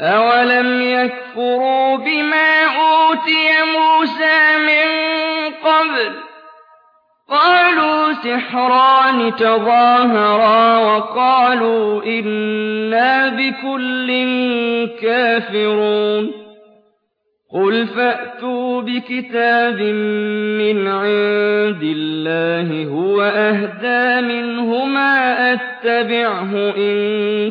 أَوَلَمْ يَكْفُرُوا بِمَا أُوتِيَ مُوسَىٰ مِن قَبْلُ ۖ قَالُوا سِحْرَانِ تَظَاهَرَا وَقَالُوا إِنَّا بِكُلٍّ كَافِرُونَ قُلْ فَأْتُوا بِكِتَابٍ مِّنْ عِندِ اللَّهِ هُوَ أَهْدَىٰ مِنْهُمَا أَتَّبِعْهُ إِن